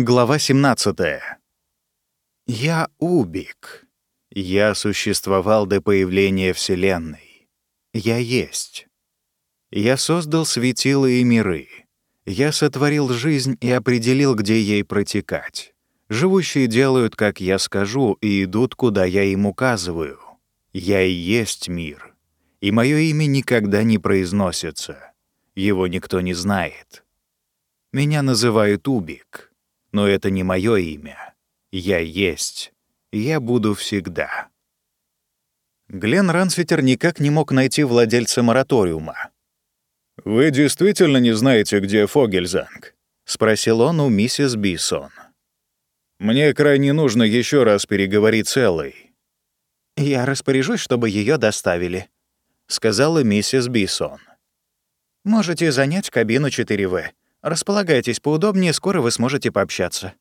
Глава 17. Я Убик. Я существовал до появления Вселенной. Я есть. Я создал светила и миры. Я сотворил жизнь и определил, где ей протекать. Живущие делают, как я скажу, и идут, куда я им указываю. Я и есть мир. И мое имя никогда не произносится. Его никто не знает. Меня называют Убик но это не мое имя. Я есть. Я буду всегда. Глен Рансвитер никак не мог найти владельца мораториума. «Вы действительно не знаете, где Фогельзанг?» — спросил он у миссис Бисон. «Мне крайне нужно еще раз переговорить с Эллой». «Я распоряжусь, чтобы ее доставили», — сказала миссис Бисон. «Можете занять кабину 4В. Располагайтесь поудобнее, скоро вы сможете пообщаться».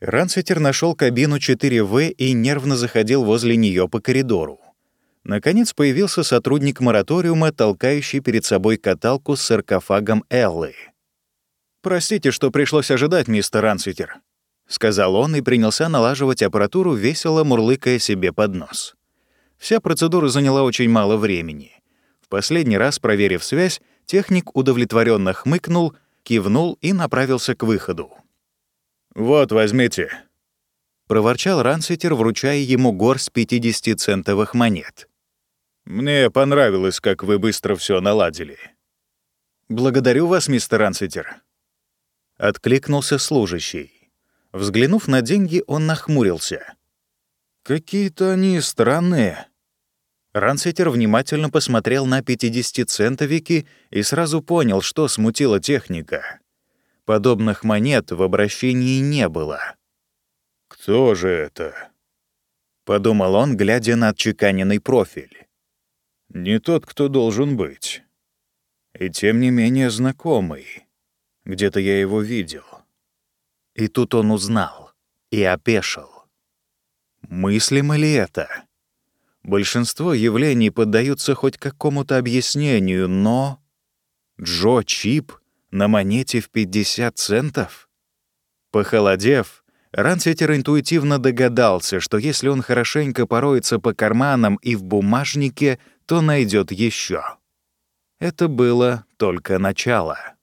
Ранситер нашел кабину 4В и нервно заходил возле нее по коридору. Наконец появился сотрудник мораториума, толкающий перед собой каталку с саркофагом Эллы. «Простите, что пришлось ожидать, мистер Ранситер», — сказал он и принялся налаживать аппаратуру, весело мурлыкая себе под нос. Вся процедура заняла очень мало времени. В последний раз, проверив связь, техник удовлетворенно хмыкнул — кивнул и направился к выходу. «Вот, возьмите», — проворчал Ранситер, вручая ему горсть 50-центовых монет. «Мне понравилось, как вы быстро все наладили». «Благодарю вас, мистер Ранситер», — откликнулся служащий. Взглянув на деньги, он нахмурился. «Какие-то они странные», Ранситер внимательно посмотрел на 50-центовики и сразу понял, что смутила техника. Подобных монет в обращении не было. «Кто же это?» — подумал он, глядя на отчеканенный профиль. «Не тот, кто должен быть. И тем не менее знакомый. Где-то я его видел». И тут он узнал и опешил. Мыслимо ли это? Большинство явлений поддаются хоть какому-то объяснению, но... Джо Чип на монете в 50 центов? Похолодев, Рансетер интуитивно догадался, что если он хорошенько пороется по карманам и в бумажнике, то найдет еще. Это было только начало.